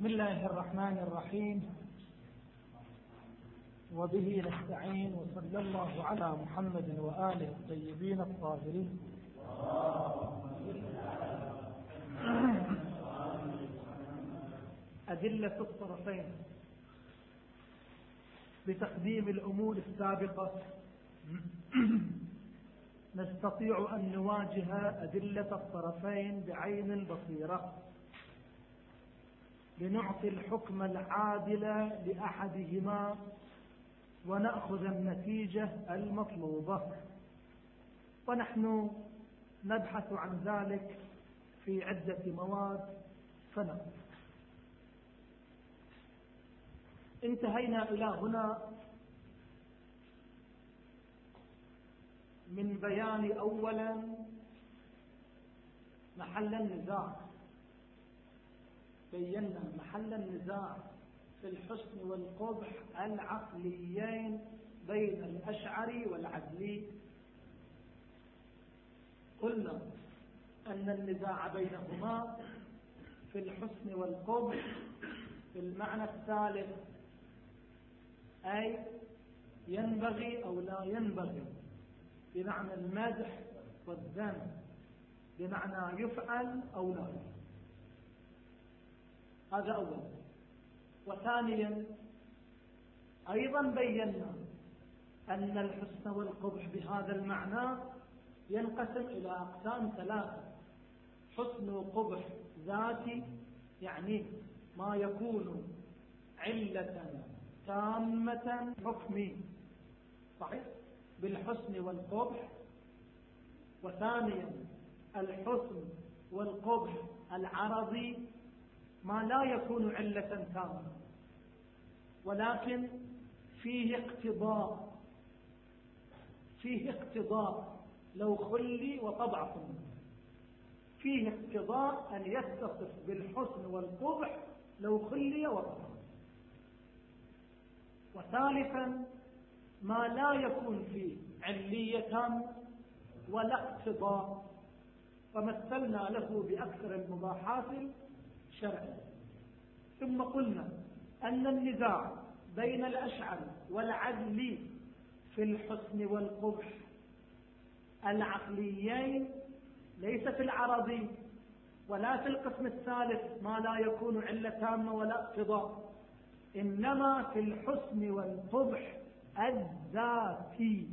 بسم الله الرحمن الرحيم. وبه نستعين وصلى الله على محمد وآله الطيبين الطاهرين. أدلة الطرفين. بتقديم الأمور السابقة. نستطيع أن نواجه أدلة الطرفين بعين البصيرة. لنعطي الحكم العادل لأحدهما ونأخذ النتيجة المطلوبة. ونحن نبحث عن ذلك في عدة مواد. فنقف انتهينا إلى هنا. من بيان أولا محل النزاع. بينا محل النزاع في الحسن والقبح العقليين بين الأشعري والعدلي. قلنا أن النزاع بينهما في الحسن والقبح في المعنى الثالث أي ينبغي أو لا ينبغي بمعنى المدح والذم بمعنى يفعل أو لا يفعل. هذا أولا وثانيا أيضا بينا أن الحسن والقبح بهذا المعنى ينقسم إلى أقسام ثلاثة. حسن وقبح ذاتي يعني ما يكون علة تامة حكمي. صحيح؟ بالحسن والقبح. وثانيا الحسن والقبح العرضي ما لا يكون علة تامة. ولكن فيه اقتضاء. فيه اقتضاء. لو خلي وطبع فيه اقتضاء أن يتصف بالحسن والقبح لو خلي وطبع. وثالثا ما لا يكون فيه علية ولا اقتضاء. فمثلنا له بأكثر المباحات الشرعية ثم قلنا أن النزاع بين الأشعر والعدل في الحسن والقبح. العقليين ليس في العرضي ولا في القسم الثالث ما لا يكون علة تامة ولا اقتضاء إنما في الحسن والقبح الذاتي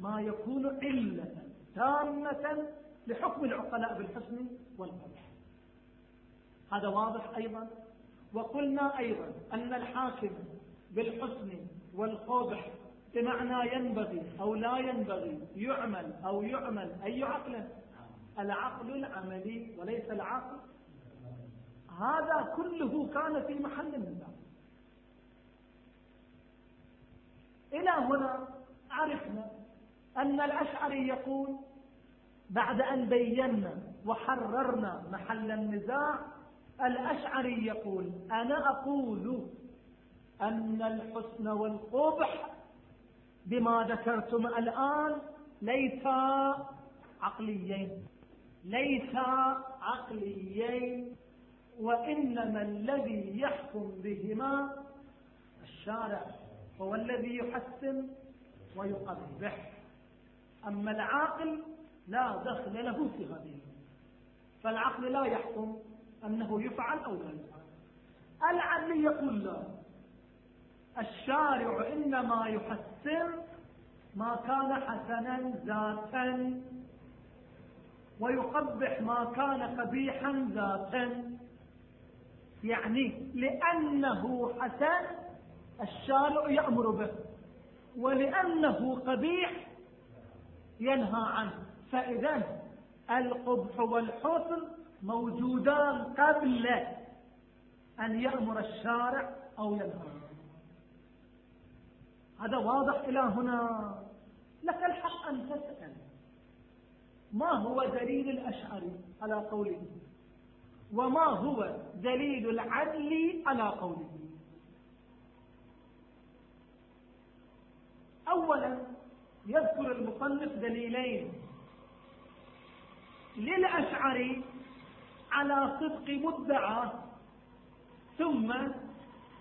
ما يكون علة تامة لحكم العقلاء بالحسن والقبح. هذا واضح أيضا؟ وقلنا أيضا أن الحاكم بالحسن والقبح بمعنى ينبغي أو لا ينبغي يعمل أو يعمل أي عقل العقل العملي وليس العقل. هذا كله كان في محل النزاع إلى هنا عرفنا أن الأشعري يقول بعد أن بينا وحررنا محل النزاع الأشعري يقول أنا أقول أن الحسن والقبح بما ذكرتم الآن ليس عقليين ليس عقليين وإنما الذي يحكم بهما الشارع هو الذي يحسن ويقبح. أما العاقل لا دخل له في هذه فالعقل لا يحكم أنه يفعل أو لا يفعل. العدل يقول لا. الشارع إنما يحسن ما كان حسنا ذاتا ويقبح ما كان قبيحا ذاتا. يعني لأنه حسن الشارع يأمر به ولأنه قبيح ينهى عنه. فإذا القبح والحسن موجودان قبل أن يأمر الشارع أو ينهى هذا واضح إلى هنا. لك الحق أن تسأل. ما هو دليل الأشعري على قوله؟ وما هو دليل العدل على قوله؟ أولا يذكر المصنف دليلين للأشعري على صدق مدعى. ثم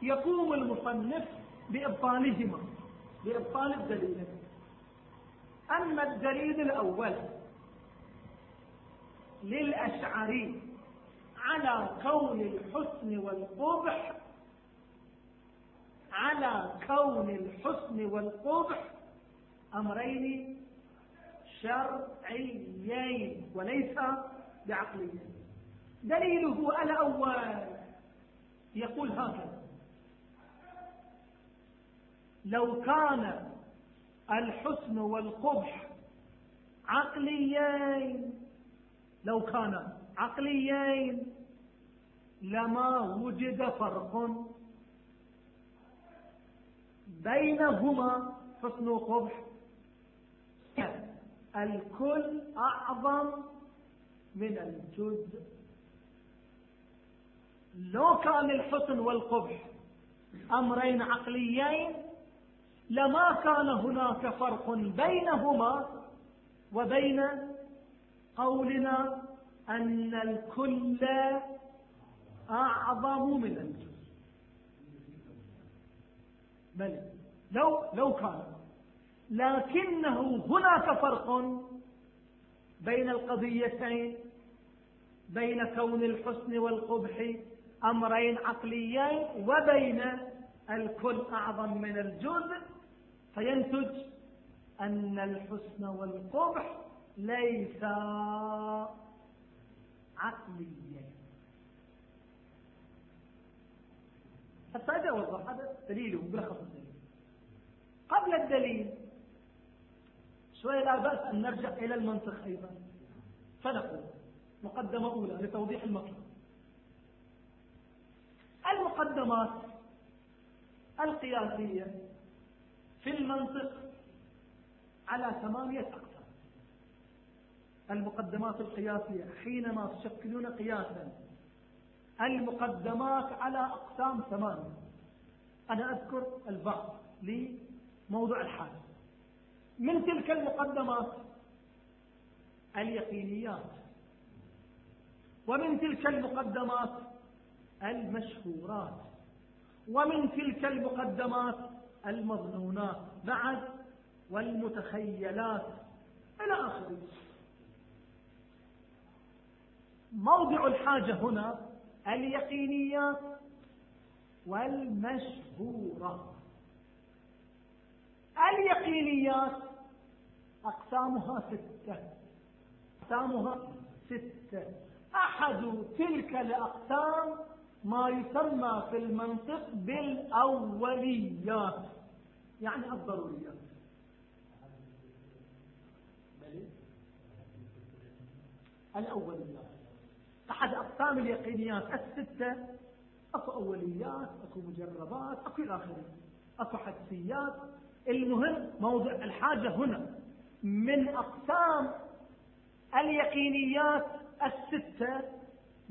يقوم المصنف بإبطالهما بإبطال الدليل. أما الدليل الأول للأشعري على كون الحسن والقبح على كون الحسن والقبح أمرين شرعيين وليس بعقليين. دليله الأول. يقول هكذا. لو كان الحسن والقبح عقليين لو كان عقليين لما وجد فرق بينهما حسن وقبح. الكل أعظم من الجزء لو كان الحسن والقبح أمرين عقليين لما كان هناك فرق بينهما وبين قولنا أن الكل أعظم من الجزء بل لو لو كان. لكنه هناك فرق بين القضيتين بين كون الحسن والقبح أمرين عقليين وبين الكل أعظم من الجزء فينتج أن الحسن والقبح ليس عقليين حتى أوضح هذا دليله بلخص الدليل. قبل الدليل شوية لا بأس أن نرجع إلى المنطق أيضا. فنقول مقدمة أولى لتوضيح المطلب المقدمات القياسية في المنطق على ثمانية أقسام. المقدمات القياسية حينما تشكلون قياسا المقدمات على أقسام ثمانية. أنا أذكر البعض لموضوع الحاجة من تلك المقدمات اليقينيات. ومن تلك المقدمات المشهورات. ومن تلك المقدمات المظنونات بعد والمتخيلات إلى آخره. موضع الحاجة هنا اليقينيات والمشهورة اليقينيات أقسامها ستة. أقسامها ستة. أحد تلك الأقسام ما يسمى في المنطق بالأوليات. يعني الضروريات. الأوليات. أحد أقسام اليقينيات الستة. أكو أوليات أكو مجربات أكو آخره. أكو حدسيات. المهم موضع الحاجة هنا. من أقسام اليقينيات الستة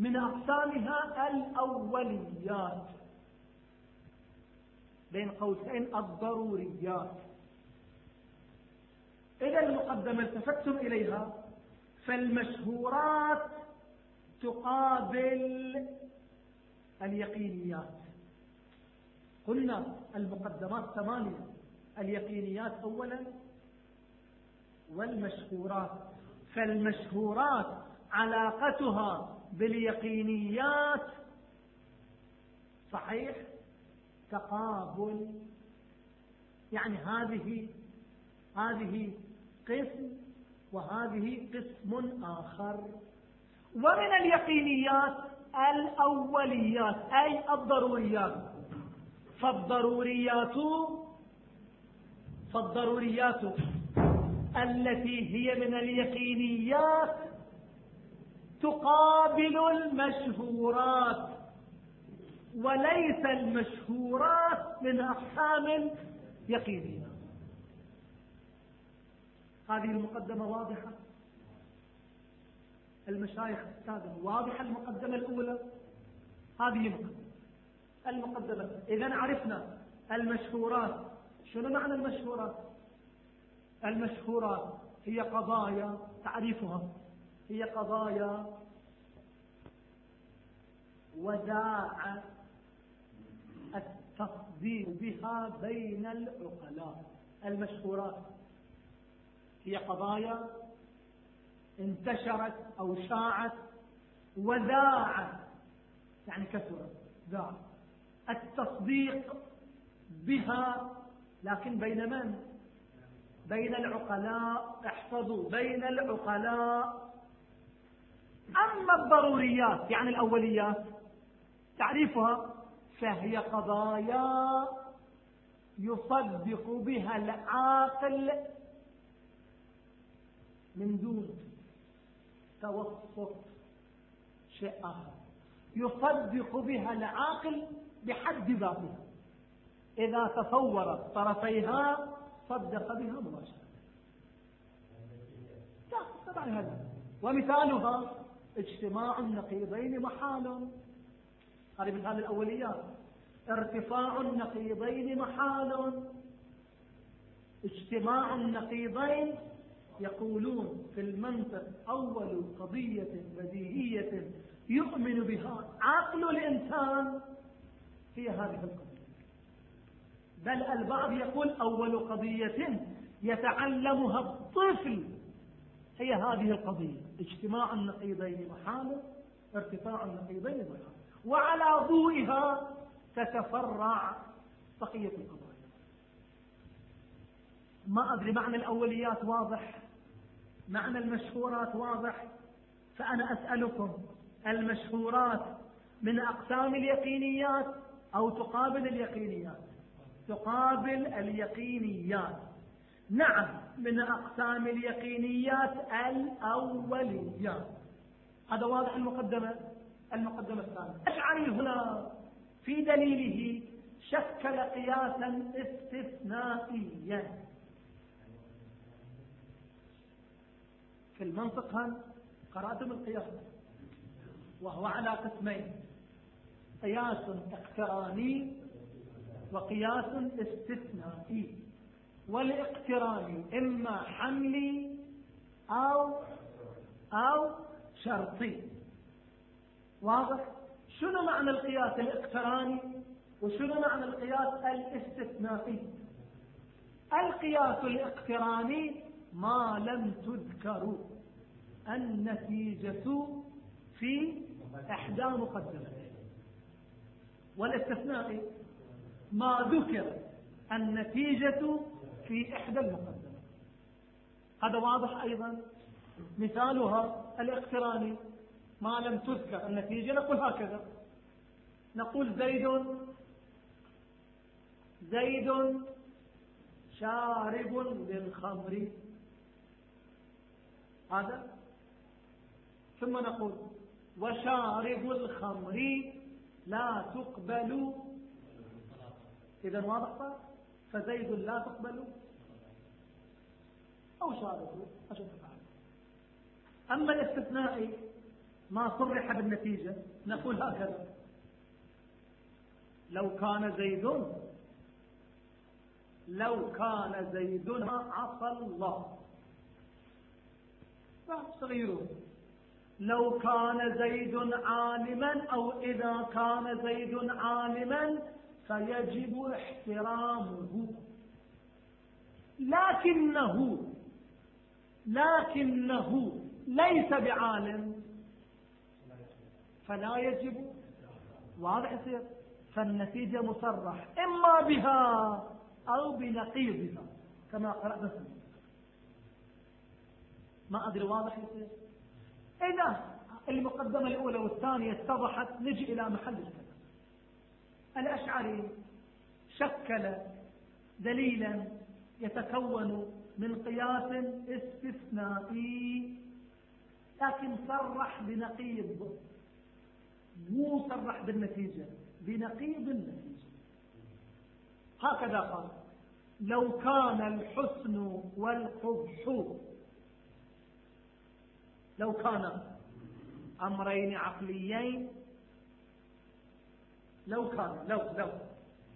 من أقسامها الأوليات بين قوسين الضروريات. إذا المقدمة التفتم إليها فالمشهورات تقابل اليقينيات. قلنا المقدمات ثمانية اليقينيات أولا والمشهورات. فالمشهورات علاقتها باليقينيات. صحيح؟ تقابل. يعني هذه هذه قسم وهذه قسم آخر. ومن اليقينيات الأوليات أي الضروريات؟ فالضروريات فالضروريات التي هي من اليقينيات تقابل المشهورات وليس المشهورات من أقسام يقينية. هذه المقدمة واضحة؟ المشايخ السادة واضحة المقدمة الأولى؟ هذه مقدمة. المقدمة. إذا عرفنا المشهورات. شنو معنى المشهورات؟ المشهورات هي قضايا تعريفها. هي قضايا وداعة التصديق بها بين العقلاء المشهورات. هي قضايا انتشرت أو شاعت وذاعت يعني كثرت ذاع التصديق بها لكن بين من؟ بين العقلاء احفظوا بين العقلاء أما الضروريات يعني الأوليات تعريفها فهي قضايا يصدق بها العاقل من دون توسط شيء آخر يصدق بها العاقل بحد ذاتها إذا تصور طرفيها صدق بها مباشرة. لا طبعا هذا. ومثالها اجتماع النقيضين محال. هذه مثال الأوليات. ارتفاع النقيضين محال. اجتماع النقيضين يقولون في المنطق أول قضية بديهية يؤمن بها عقل الإنسان هي هذه القضية. بل البعض يقول أول قضية يتعلمها الطفل هي هذه القضية اجتماع النقيضين محال ارتفاع النقيضين محال وعلى ضوئها تتفرع بقية القضايا. ما أدري معنى الأوليات واضح؟ معنى المشهورات واضح؟ فأنا أسألكم المشهورات من أقسام اليقينيات أو تقابل اليقينيات؟ تقابل اليقينيات. نعم من أقسام اليقينيات الأوليات هذا واضح المقدمة؟ المقدمة الثانية. أشعري هنا في دليله شكل قياسا استثنائيا. في المنطق هل قرأتم القياس؟ وهو على قسمين. قياس اقتراني وقياس استثنائي. والاقتراني إما حملي أو أو شرطي. واضح؟ شنو معنى القياس الاقتراني؟ وشنو معنى القياس الاستثنائي؟ القياس الاقتراني ما لم تذكر النتيجة في إحدى مقدمتين. والاستثنائي ما ذكر النتيجة في إحدى المقدمات. هذا واضح أيضا. مثالها الاقتراني. ما لم تذكر النتيجة نقول هكذا. نقول زيد زيد شارب للخمر. هذا. ثم نقول وشارب الخمر لا تقبل. إذا واضح؟ فزيد لا تقبل. أو عشان تفعل. أما الاستثنائي ما صرح بالنتيجة نقول هكذا. لو كان زيد لو كان زيد عصى الله. صغيرون. لو كان زيد عالما أو إذا كان زيد عالما فيجب احترامه. لكنه لكنه ليس بعالم. فلا يجب. واضح يصير. فالنتيجة مصرح. إما بها أو بنقيضها كما قرأنا ما أدري واضح يصير. إذا المقدمة الأولى والثانية اتضحت نجي إلى محل الكلام. الأشعري شكل دليلا يتكون من قياس استثنائي لكن صرح بنقيض. مو صرح بالنتيجة بنقيض النتيجة. هكذا قال لو كان الحسن والقبح لو كان أمرين عقليين لو كان لو لو.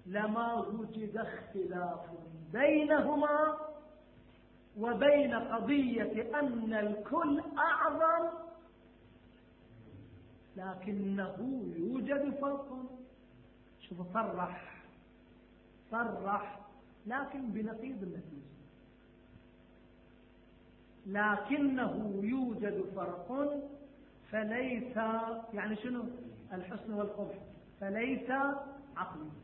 لما وجد اختلاف بينهما وبين قضية أن الكل أعظم لكنه يوجد فرق. شوف صرح صرح لكن بنقيض النتيجة. لكنه يوجد فرق فليس يعني شنو؟ الحسن والقبح. فليس عقليا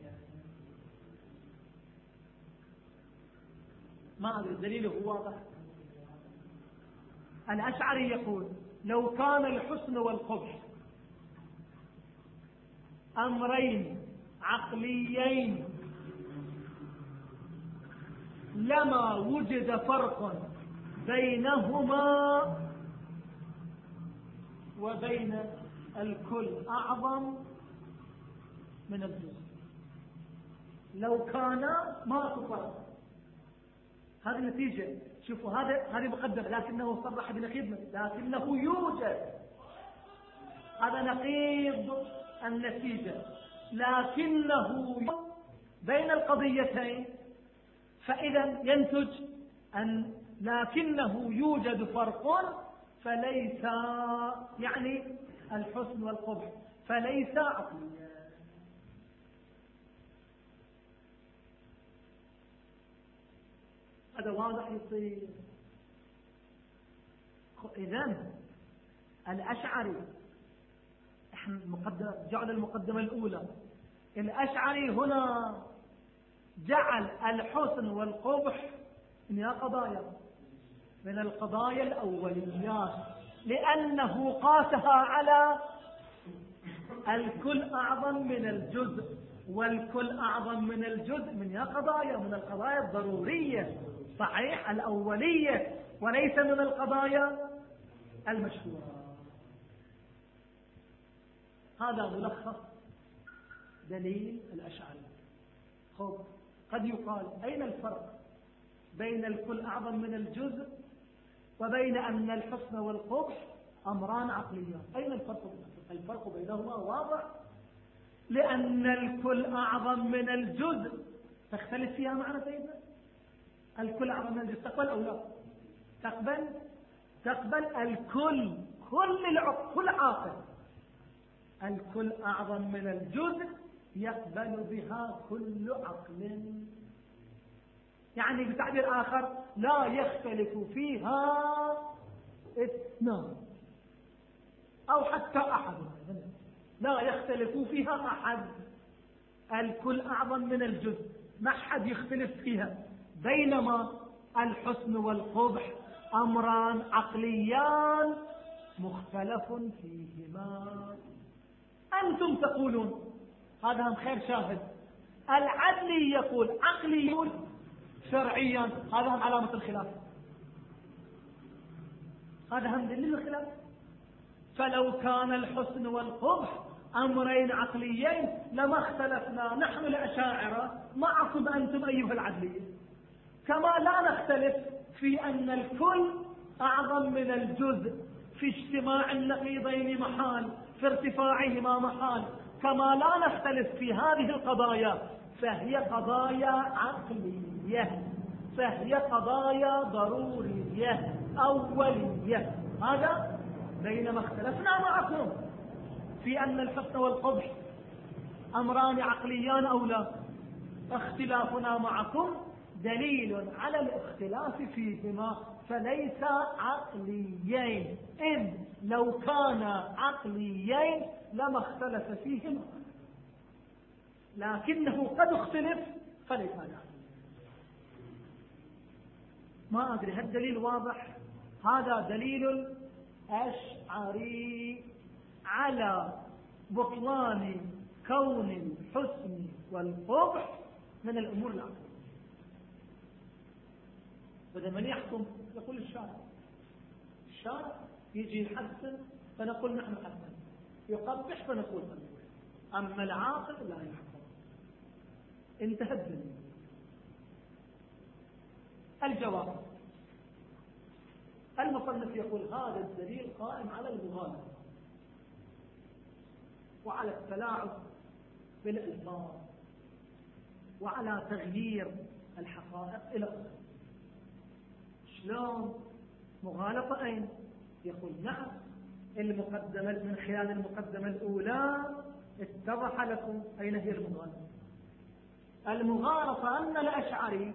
ما أدري الدليل هو واضح؟ الأشعري يقول لو كان الحسن والقبح أمرين عقليين لما وجد فرق بينهما وبين الكل أعظم من الجزء. لو كان ما فرق. هذه النتيجة شوفوا هذا هذه مقدمة لكنه صرح بنقيض لكنه يوجد. هذا نقيض النتيجة. لكنه بين القضيتين. فإذا ينتج أن لكنه يوجد فرق فليس يعني الحسن والقبح. فليس عقليا هذا واضح يصير. إذا الأشعري جعل المقدمة الأولى. الأشعري هنا جعل الحسن والقبح من قضايا من القضايا الأوليات لأنه قاسها على الكل أعظم من الجزء. والكل أعظم من الجزء من قضايا من القضايا الضرورية. صحيح الأولية وليس من القضايا المشهورة. هذا ملخص دليل الأشعري. خب قد يقال أين الفرق بين الكل أعظم من الجزء وبين أن الحسن والقبح أمران عقليان. أين الفرق؟ الفرق بينهما واضح. لأن الكل أعظم من الجزء. تختلف فيها معنى سيدنا الكل أعظم من الجزء تقبل أو لا؟ تقبل؟ تقبل الكل. كل العقل كل عاقل. الكل أعظم من الجزء يقبل بها كل عقل. يعني بتعبير آخر لا يختلف فيها اثنان. أو حتى أحد. لا يختلف فيها أحد. الكل أعظم من الجزء. ما حد يختلف فيها. بينما الحسن والقبح أمران عقليان مختلف فيهما. أنتم تقولون هذا هم خير شاهد. العدلي يقول عقلي يقول شرعيا هذا هم علامة الخلاف. هذا هم دليل الخلاف. فلو كان الحسن والقبح أمرين عقليين لما اختلفنا. نحن الأشاعرة. معكم أنتم أيها العدلية كما لا نختلف في أن الكل أعظم من الجزء في اجتماع النقيضين محال في ارتفاعهما محال. كما لا نختلف في هذه القضايا فهي قضايا عقلية فهي قضايا ضرورية أولية. هذا بينما اختلفنا معكم. في أن الحسن والقبح أمران عقليان أو لا؟ اختلافنا معكم دليل على الاختلاف فيهما فليس عقليين. إذ لو كان عقليين لما اختلف فيهما لكنه قد اختلف فليس عقلي ما أدري هل الدليل واضح؟ هذا دليل أشعري على بطلان كون الحسن والقبح من الأمور العقلية. بدل من يحكم يقول الشارع. الشارع يجي يحسن فنقول نحن حسن يقبح فنقول أما العاقل لا يحكم. انتهى الدنيا. الجواب. المصنف يقول هذا الدليل قائم على المغالبة وعلى التلاعب بالألفاظ وعلى تغيير الحقائق إلى أخرى شلون؟ مغالطة أين؟ يقول نعم. المقدمة من خلال المقدمة الأولى اتضح لكم أين هي المغالطة. المغالطة أن الأشعري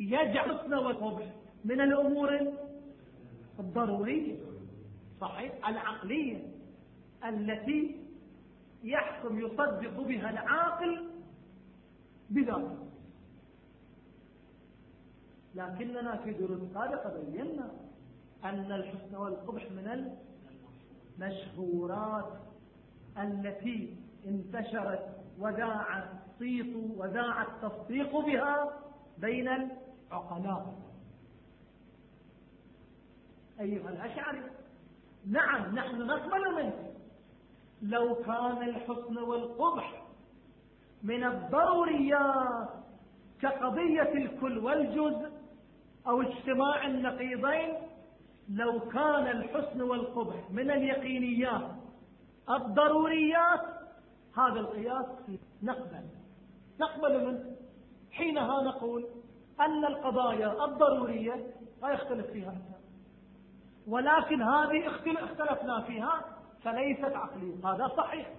يجعل حسن والقبح من الأمور الضرورية صحيح؟ العقلية التي يحكم يصدق بها العاقل بذلك لكننا في دروس سابقة بينا أن الحسن والقبح من المشهورات التي انتشرت وذاع الصيت وذاع التصديق بها بين العقلاء. أيها الأشعري نعم نحن نقبل منك. لو كان الحسن والقبح من الضروريات كقضية الكل والجزء أو اجتماع النقيضين لو كان الحسن والقبح من اليقينيات الضروريات هذا القياس نقبل. نقبل منه حينها نقول أن القضايا الضرورية لا يختلف فيها. ولكن هذه اختلفنا فيها فليست عقلية. هذا صحيح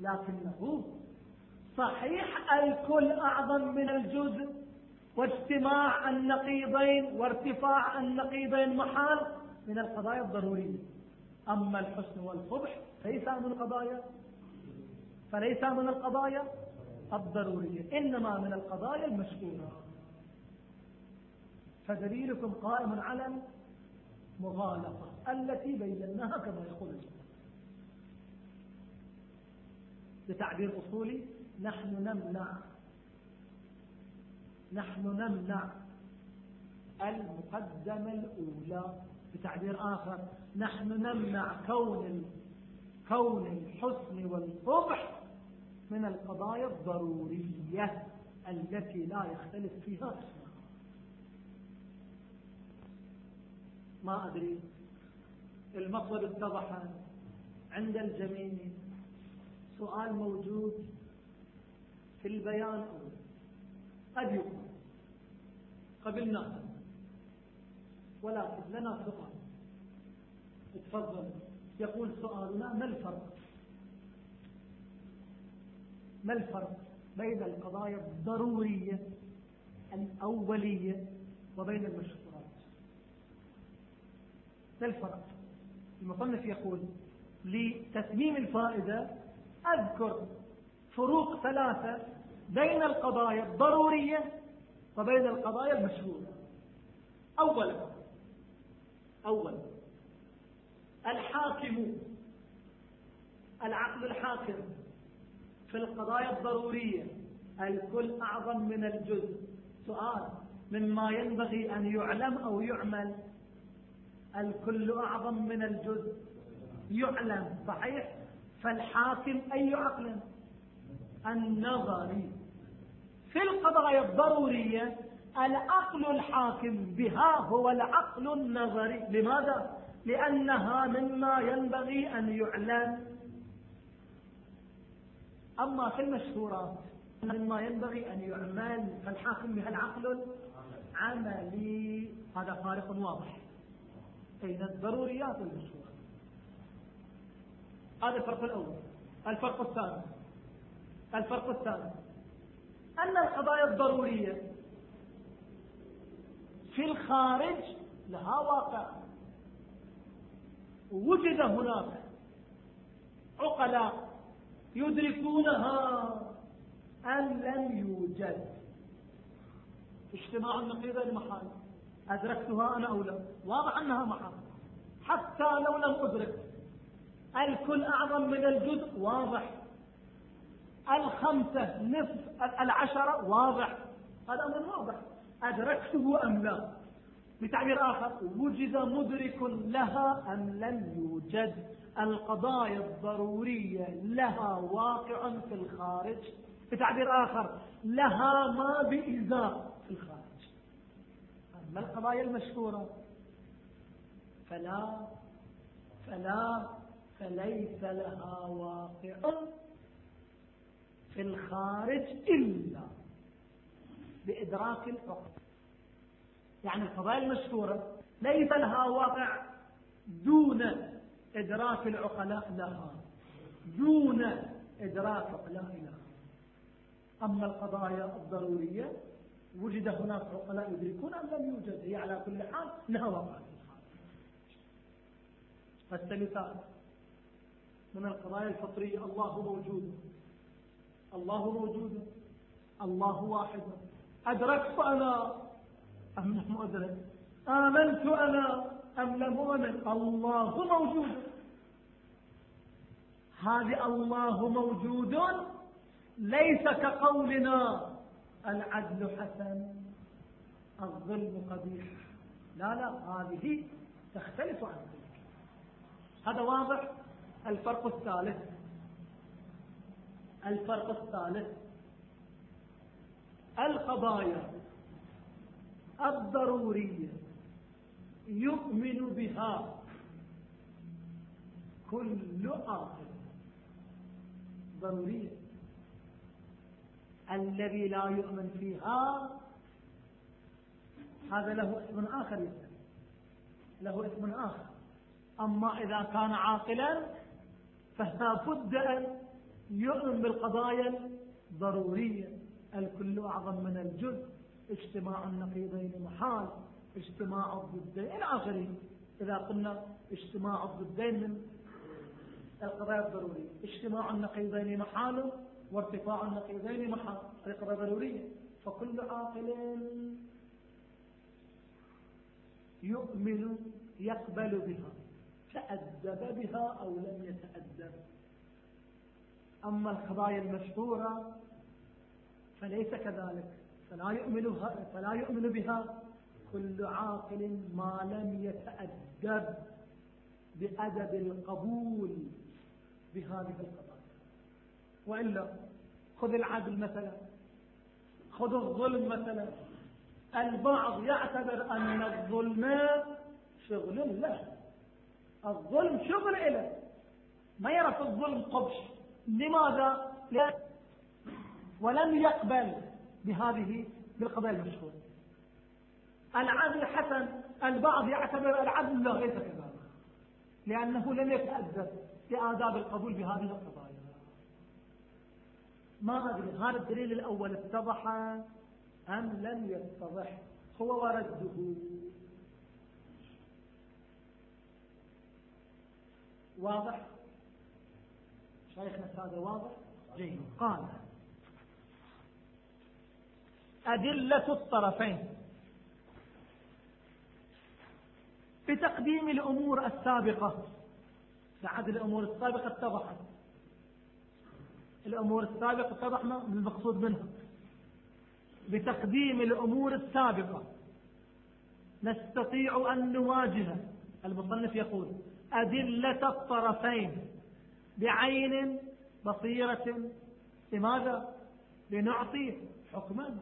لكنه صحيح الكل أعظم من الجزء. واجتماع النقيضين وارتفاع النقيضين محال من القضايا الضرورية. أما الحسن والقبح ليس من القضايا فليس من القضايا الضرورية إنما من القضايا المشهورة فدليلكم قائم على المغالطة التي بيناها كما يقول بتعبير أصولي نحن نمنع نحن نمنع المقدمة الأولى بتعبير آخر. نحن نمنع كون كون الحسن والقبح من القضايا الضرورية التي لا يختلف فيها. ما أدري. المطلب اتضح عند الجميع. سؤال موجود في البيان أو قد يقال قبلنا. ولكن لنا سؤال تفضل يقول سؤالنا ما الفرق؟ ما الفرق بين القضايا الضرورية الأولية وبين المشروعات؟ ما الفرق؟ المصنف يقول لتتميم الفائدة أذكر فروق ثلاثة بين القضايا الضرورية وبين القضايا المشهورة أولا أولا الحاكم العقل الحاكم في القضايا الضرورية الكل أعظم من الجزء. سؤال مما ينبغي أن يعلم أو يعمل؟ الكل أعظم من الجزء. يعلم صحيح؟ فالحاكم أي عقل؟ النظري. في القضايا الضرورية العقل الحاكم بها هو العقل النظري. لماذا؟ لأنها مما ينبغي أن يعلم أما في المشهورات مما ينبغي أن يعمل فالحاكم بها العقل العملي. هذا فارق واضح بين الضروريات والمشهورات. هذا الفرق الأول. الفرق الثاني. الفرق الثاني. أن القضايا الضرورية في الخارج لها واقع. وجد هناك عقلاء يدركونها أم لم يوجد. اجتماع النقيضين محال أدركتها أنا أو لا؟ واضح أنها محال. حتى لو لم أدرك الكل أعظم من الجزء. واضح. الخمسة نصف العشرة واضح؟ هذا أمر واضح. أدركته أم لا؟ بتعبير آخر وجد مدرك لها أم لم يوجد؟ القضايا الضرورية لها واقع في الخارج؟ بتعبير آخر لها ما بإزاء في الخارج. أما القضايا المشهورة فلا فلا فليس لها واقع في الخارج إلا بإدراك الحكم يعني القضايا المشهورة ليس لها واقع دون إدراك العقلاء لها دون إدراك عقلاء لها. أما القضايا الضرورية وجد هناك عقلاء يدركون أم لم يوجد هي على كل حال انها وقعت فالثالثات من القضايا الفطرية الله موجود. الله موجود الله واحد. أدركت أنا أم لم أدرك؟ آمنت أنا أم لم أؤمن؟ الله موجود. هذه الله موجود ليس كقولنا العدل حسن الظلم قبيح. لا لا هذه تختلف عن ذلك. هذا واضح؟ الفرق الثالث. الفرق الثالث. القضايا الضرورية يؤمن بها كل آخر. ضرورية. الذي لا يؤمن فيها هذا له اسم آخر له اسم آخر. أما إذا كان عاقلا فلا بد أن يؤمن بالقضايا الضرورية. الكل أعظم من الجزء. اجتماع النقيضين محال. اجتماع الضدين آخره. إذا قلنا اجتماع الضدين من القضايا الضرورية. اجتماع النقيضين محال وارتفاع النقيضين محال. هذه قضايا ضرورية. فكل عاقل يؤمن يقبل بها. تأدب بها أو لم يتأدب. أما القضايا المشهورة فليس كذلك. فلا يؤمن, فلا يؤمن بها كل عاقل ما لم يتأدب بأدب القبول بهذه القضايا. وإلا خذ العدل مثلا خذ الظلم مثلا. البعض يعتبر أن الظلم شغل له. الظلم شغل له ما يرى في الظلم قبش لماذا؟ ولم يقبل بهذه بالقضايا المشهورة. العدل حسن البعض يعتبر العدل لا ليس كذلك. لأنه لم يتأدب لآداب القبول بهذه القضايا ما أدري هذا الدليل الأول اتضح أم لم يتضح؟ هو ورده. واضح؟ شيخنا هذا واضح جيد. قال أدلة الطرفين. بتقديم الأمور السابقة. بعد الأمور السابقة اتضحت. الأمور السابقة اتضحنا المقصود منها. بتقديم الأمور السابقة. نستطيع أن نواجه. المصنف يقول أدلة الطرفين. بعين بصيرة لماذا؟ لنعطي حكما.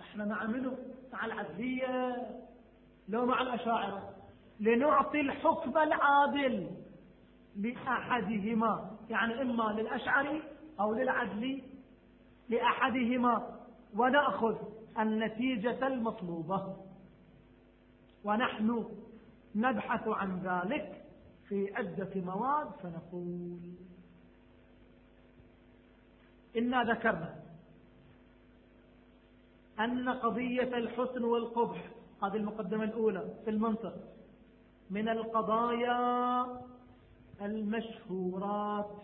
إحنا مع منه مع العدلية. لو مع الأشاعرة. لنعطي الحكم العادل لأحدهما. يعني إما للأشعري أو للعدلي لأحدهما. ونأخذ النتيجة المطلوبة. ونحن نبحث عن ذلك. في عدة مواد فنقول إنا ذكرنا أن قضية الحسن والقبح هذه المقدمة الأولى في المنطق من القضايا المشهورات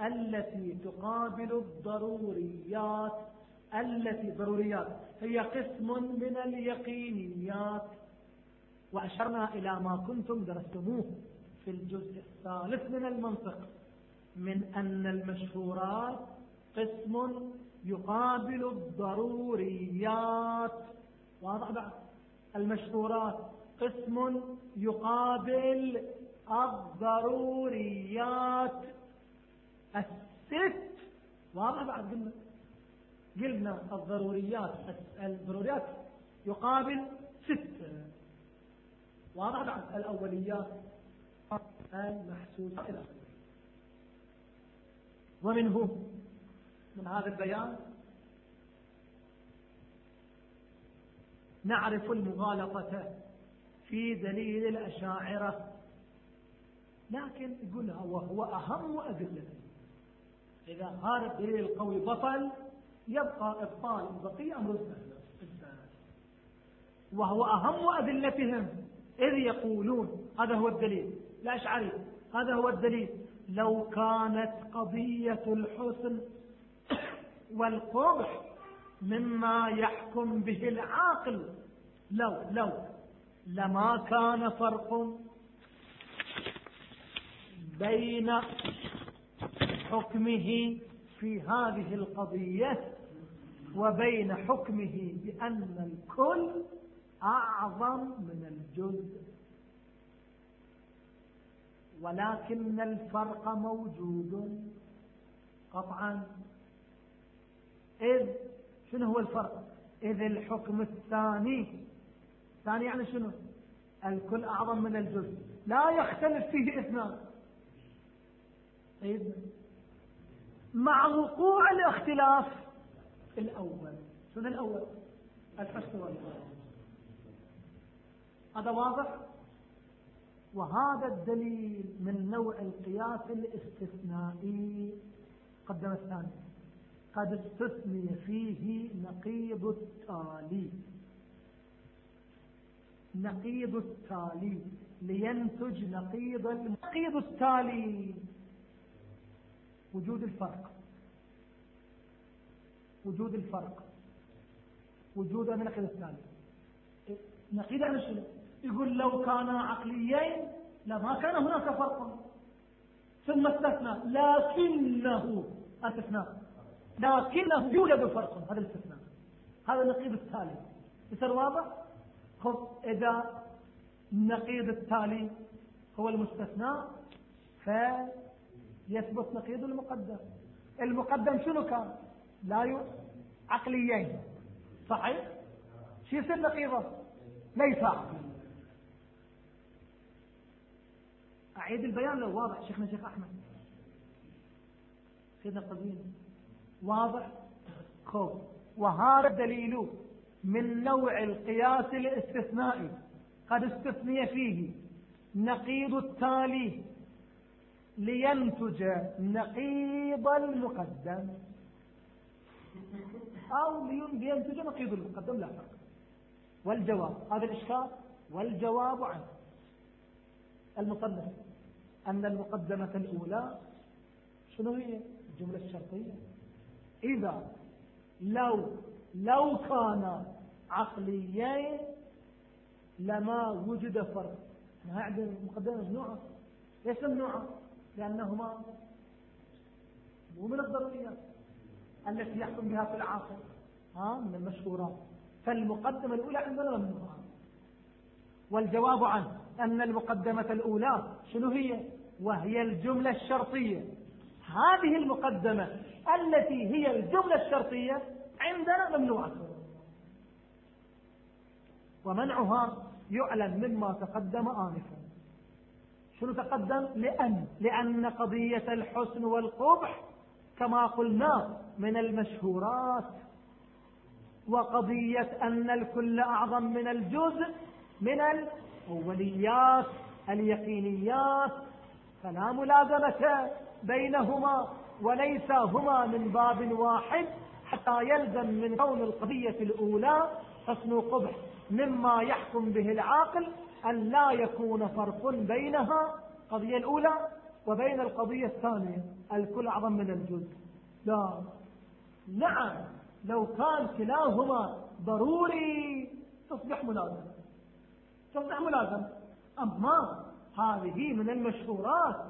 التي تقابل الضروريات التي ضروريات هي قسم من اليقينيات. وأشرنا إلى ما كنتم درستموه. في الجزء الثالث من المنطق من أن المشهورات قسم يقابل الضروريات. واضح بعد المشهورات قسم يقابل الضروريات. الست واضح بعد قلنا. قلنا الضروريات الضروريات يقابل ست. واضح بعد الأوليات المحسوسة ومنه من هذا البيان نعرف المغالطة في دليل الأشاعرة لكن يقولها وهو أهم أدلة. إذا هذا الدليل القوي بطل يبقى إبطال البقية أمر وهو أهم أدلتهم إذ يقولون هذا هو الدليل. الأشعري هذا هو الدليل. لو كانت قضية الحسن والقبح مما يحكم به العاقل لو لو لما كان فرق بين حكمه في هذه القضية وبين حكمه بأن الكل أعظم من الجزء ولكن الفرق موجود. قطعا. إذ شنو هو الفرق؟ إذ الحكم الثاني. الثاني يعني شنو؟ الكل أعظم من الجزء. لا يختلف فيه إثنان. طيب. مع وقوع الاختلاف. الأول. شنو الأول؟ الحسن والفرق هذا واضح؟ وهذا الدليل من نوع القياس الاستثنائي. قدم الثاني. قد استثني فيه نقيض التالي نقيض التالي لينتج نقيض نقيض التالي وجود الفرق. وجود الفرق. وجود النقيض التالي نقيض عن شنو يقول لو كانا عقليين لما كان هناك فرق. ثم استثنى. لكنه استثناء لكنه يوجد فرق. هذا الاستثناء. هذا النقيض التالي. يصير واضح؟ خذ إذا النقيض التالي هو المستثنى فيثبت نقيض المقدم. المقدم شنو كان؟ لا ي... عقليين. صحيح؟ شو يصير نقيضه؟ ليس عقلي أعيد البيان لو واضح شيخنا شيخ أحمد. سيدنا القديم واضح؟ خوف. وهذا الدليل من نوع القياس الاستثنائي قد استثني فيه. نقيض التالي لينتج نقيض المقدم. أو لينتج نقيض المقدم لا فرق. والجواب هذا الإشكال والجواب عنه. المصنف. أن المقدمة الأولى شنو هي؟ الجملة الشرطية. إذا لو لو كان عقليين لما وجد فرق. ما عندنا مقدمة ممنوعة. ليش ممنوعة لأنهما مو من الضروريات التي يحكم بها في العاقل. ها؟ من المشهورات. فالمقدمة الأولى عندنا ممنوعة. والجواب عنه أن المقدمة الأولى شنو هي؟ وهي الجملة الشرطية. هذه المقدمة التي هي الجملة الشرطية عندنا ممنوعة ومنعها يعلن مما تقدم آنفا. شنو تقدم؟ لأن لأن قضية الحسن والقبح كما قلنا من المشهورات. وقضية أن الكل أعظم من الجزء من الأوليات اليقينيات. فلا ملازمة بينهما وليس هما من باب واحد حتى يلزم من كون القضية الأولى حسن قبح مما يحكم به العاقل أن لا يكون فرق بينها القضية الأولى وبين القضية الثانية الكل أعظم من الجزء. لا. نعم لو كان كلاهما ضروري تصبح ملازمة. تصبح ملازمة. أما هذه من المشهورات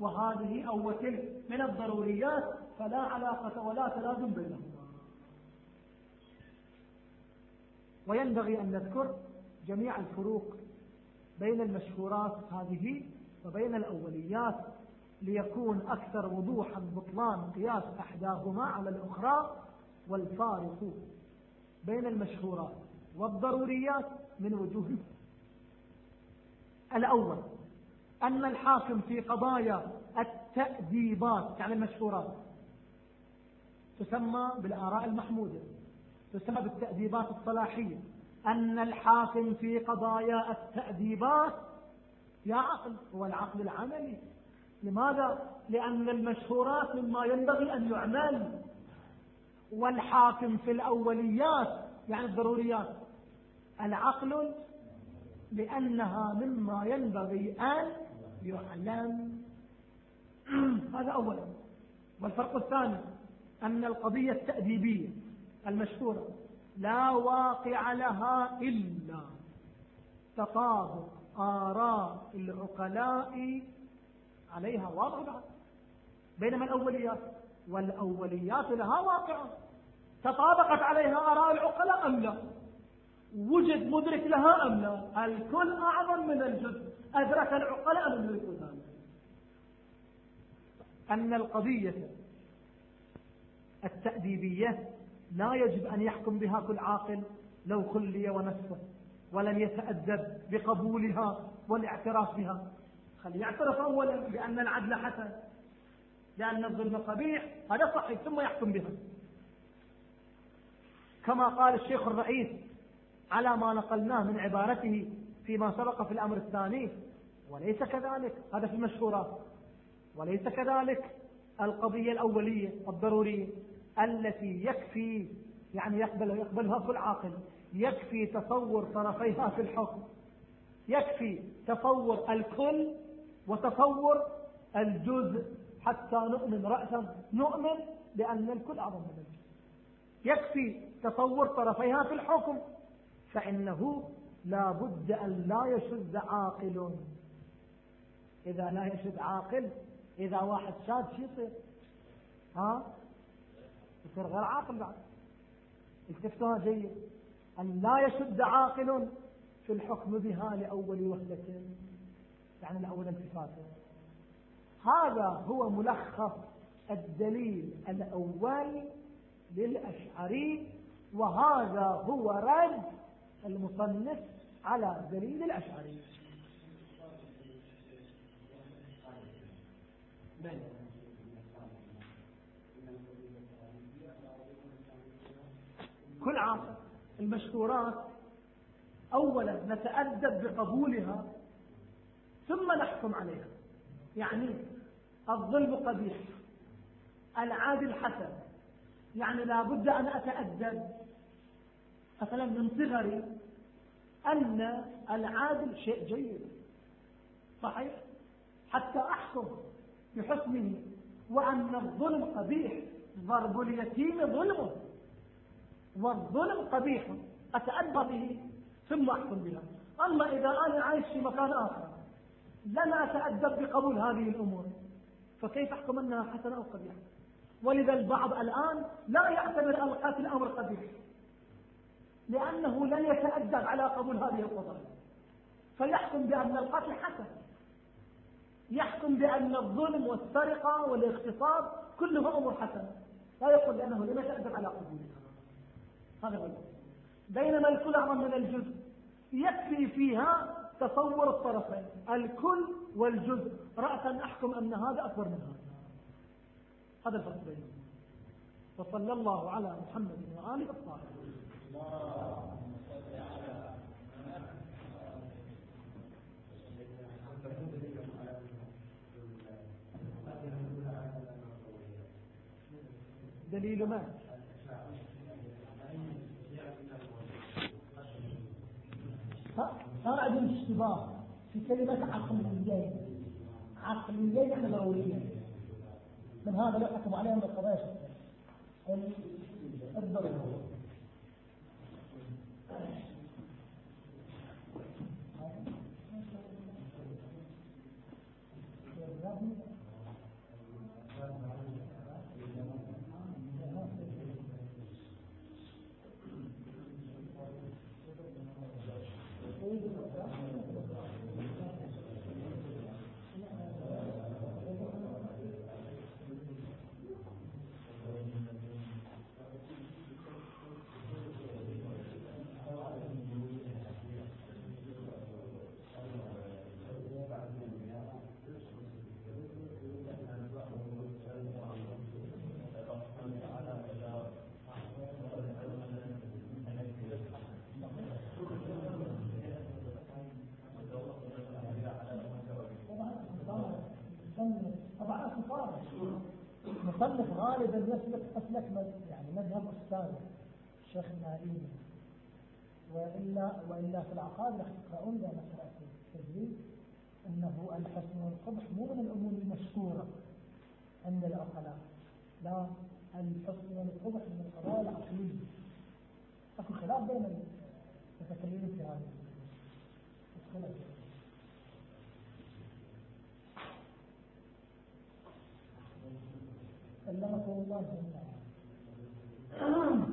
وهذه أو تلك من الضروريات فلا علاقة ولا تلازم بينهما. وينبغي أن نذكر جميع الفروق بين المشهورات هذه وبين الأوليات ليكون أكثر وضوحا بطلان قياس أحداهما على الأخرى والفارق بين المشهورات والضروريات من وجوه الأول. أن الحاكم في قضايا التأديبات يعني المشهورات تسمى بالآراء المحمودة تسمى بالتأديبات الصلاحية. أن الحاكم في قضايا التأديبات يا عقل هو العقل العملي. لماذا؟ لأن المشهورات مما ينبغي أن يعمل. والحاكم في الأوليات يعني الضروريات. العقل لأنها مما ينبغي أن يعلم هذا أولا. والفرق الثاني أن القضية التأديبية المشهورة لا واقع لها إلا تطابق آراء العقلاء. عليها واضح بينما الأوليات؟ والأوليات لها واقع. تطابقت عليها آراء العقلاء أم لا؟ وجد مدرك لها أم لا؟ الكل أعظم من الجزء. أدرك العقلاء من يدرك ذلك أن القضية التأديبية لا يجب أن يحكم بها كل عاقل لو خلي ونفسه ولم يتأدب بقبولها والاعتراف بها. خلي يعترف أولا بأن العدل حسن لأن الظلم قبيح هذا صحيح ثم يحكم بها. كما قال الشيخ الرئيس على ما نقلناه من عبارته فيما سبق في الأمر الثاني وليس كذلك هذا في المشهورات. وليس كذلك القضية الأولية الضرورية التي يكفي يعني يقبل يقبلها كل عاقل يكفي تصور طرفيها في الحكم يكفي تصور الكل وتصور الجزء حتى نؤمن رأسا نؤمن بأن الكل أعظم من الجزء. يكفي تصور طرفيها في الحكم فإنه لا بد أن لا يشد عاقل. إذا لا يشد عاقل إذا واحد شاد شو يصير. ها؟ يصير غير عاقل بعد. التفتوها جيد. أن لا يشد عاقل في الحكم بها لأول وهلة يعني لأول التفاته هذا هو ملخص الدليل الأول للأشعري وهذا هو رد المصنف على دليل الأشعري. كل عاصر المشهورات أولا نتأدب بقبولها ثم نحكم عليها. يعني الظلم قبيح العادل حسن. يعني لا بد أن أتأدب مثلا من صغري أن العادل شيء جيد. صحيح؟ حتى أحكم بحكمه وأن الظلم قبيح. ضرب اليتيم ظلمه والظلم قبيح. أتأدب به ثم أحكم بها. أما إذا أنا عايش في مكان آخر لن أتأدب بقبول هذه الأمور. فكيف أحكم أنها حسنة أو قبيحة؟ ولذا البعض الآن لا يعتبر القتل أمر قبيح. لأنه لن يتأدب على قبول هذه القضايا فيحكم بأن القتل حسن. يحكم بأن الظلم والسرقة والاغتصاب كلها أمور حسنة لا يقول لأنه لم يتأدب على قبولها هذا هو بينما الكل أعظم من الجزء. يكفي فيها تصور الطرفين. الكل والجزء. رأسا أحكم أن هذا أكبر من هذا. هذا الفرق بينهم. وصلى الله على محمد وآله الطاهرين. دليل ما؟ صار عندهم اشتباه في كلمة عقليين عقليين يعني ضروريين من هذا لا يحكم عليهم بالقضايا. الضرورية المصنف غالبا يسلك أسلك يعني مذهب أستاذ الشيخ النائي وإلا, وإلا في العقائد راح تقرؤون ذا مسألة التدريب أنه الحسن والقبح مو من الأمور المشهورة عند العقلاء لا الحسن والقبح من القضايا العقلية. أكو خلاف بين المتكلمين في هذا. اللہ کو اللہ زندہ ہے۔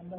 அந்த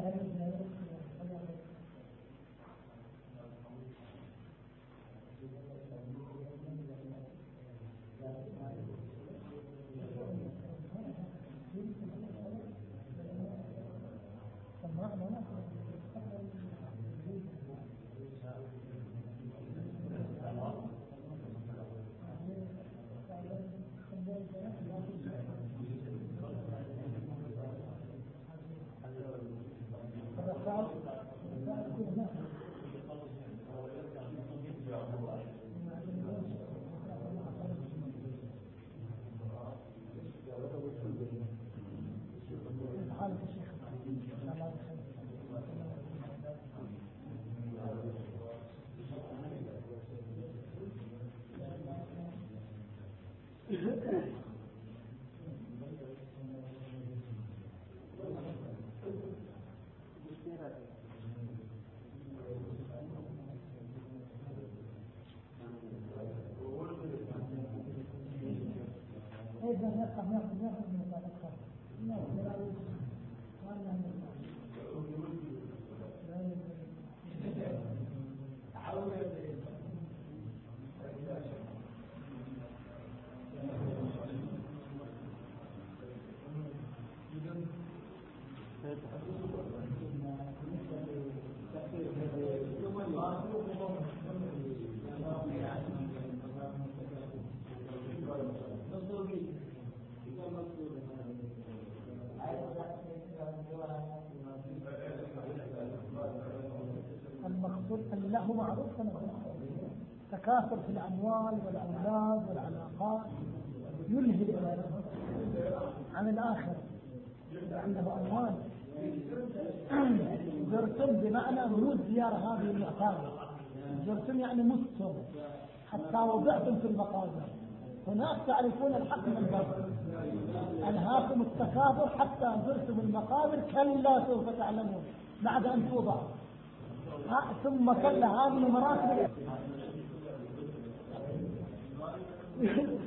له معروف كما تكاثر في الأموال والأولاد والعلاقات يلهي عن الآخر. عنده أموال. زرتم بمعنى مو زيارة هذه المعتادة زرتم يعني مستم. حتى وضعتم في المقابر. هناك تعرفون الحق من البر. أنهاكم التكاثر حتى زرتم المقابر كلا سوف تعلمون. بعد أن توضع. ثم كلا هذه مراتب